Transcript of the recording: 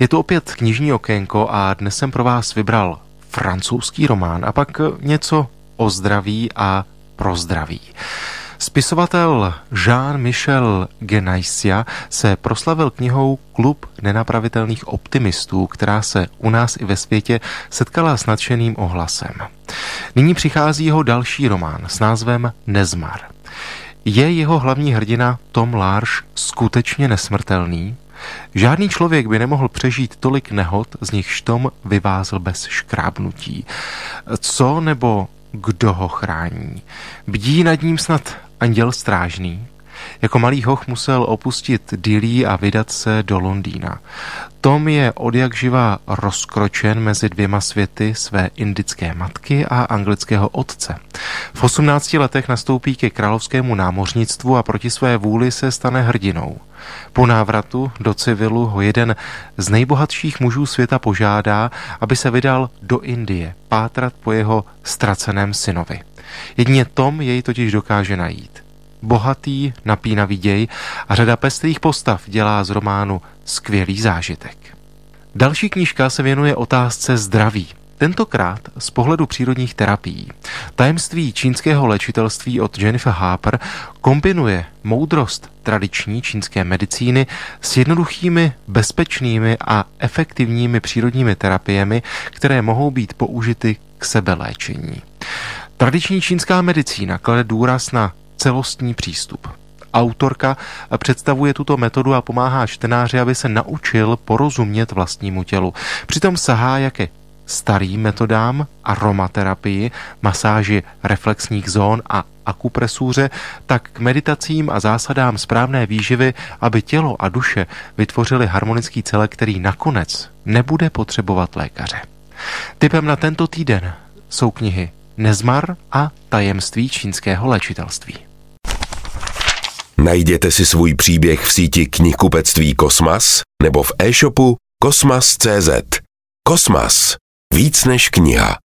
Je to opět knižní okénko a dnes jsem pro vás vybral francouzský román a pak něco o zdraví a pro zdraví. Spisovatel Jean-Michel Genaisia se proslavil knihou Klub nenapravitelných optimistů, která se u nás i ve světě setkala s nadšeným ohlasem. Nyní přichází jeho další román s názvem Nezmar. Je jeho hlavní hrdina Tom Larš skutečně nesmrtelný? Žádný člověk by nemohl přežít tolik nehod, z nichž Tom vyvázl bez škrábnutí. Co nebo kdo ho chrání? Bdí nad ním snad anděl strážný? Jako malý hoch musel opustit Dili a vydat se do Londýna. Tom je od jak živa rozkročen mezi dvěma světy své indické matky a anglického otce. V 18 letech nastoupí ke královskému námořnictvu a proti své vůli se stane hrdinou. Po návratu do civilu ho jeden z nejbohatších mužů světa požádá, aby se vydal do Indie pátrat po jeho ztraceném synovi. Jedině Tom jej totiž dokáže najít bohatý, napínavý děj a řada pestrých postav dělá z románu skvělý zážitek. Další knížka se věnuje otázce zdraví. Tentokrát z pohledu přírodních terapií. Tajemství čínského léčitelství od Jennifer Harper kombinuje moudrost tradiční čínské medicíny s jednoduchými, bezpečnými a efektivními přírodními terapiemi, které mohou být použity k sebeléčení. Tradiční čínská medicína klade důraz na celostní přístup. Autorka představuje tuto metodu a pomáhá čtenáři, aby se naučil porozumět vlastnímu tělu. Přitom sahá jaké starým metodám, aromaterapii, masáži reflexních zón a akupresuře, tak k meditacím a zásadám správné výživy, aby tělo a duše vytvořili harmonický celek, který nakonec nebude potřebovat lékaře. Typem na tento týden jsou knihy Nezmar a tajemství čínského léčitelství. Najděte si svůj příběh v síti knihkupectví Kosmas nebo v e-shopu kosmas.cz. Kosmas. Víc než kniha.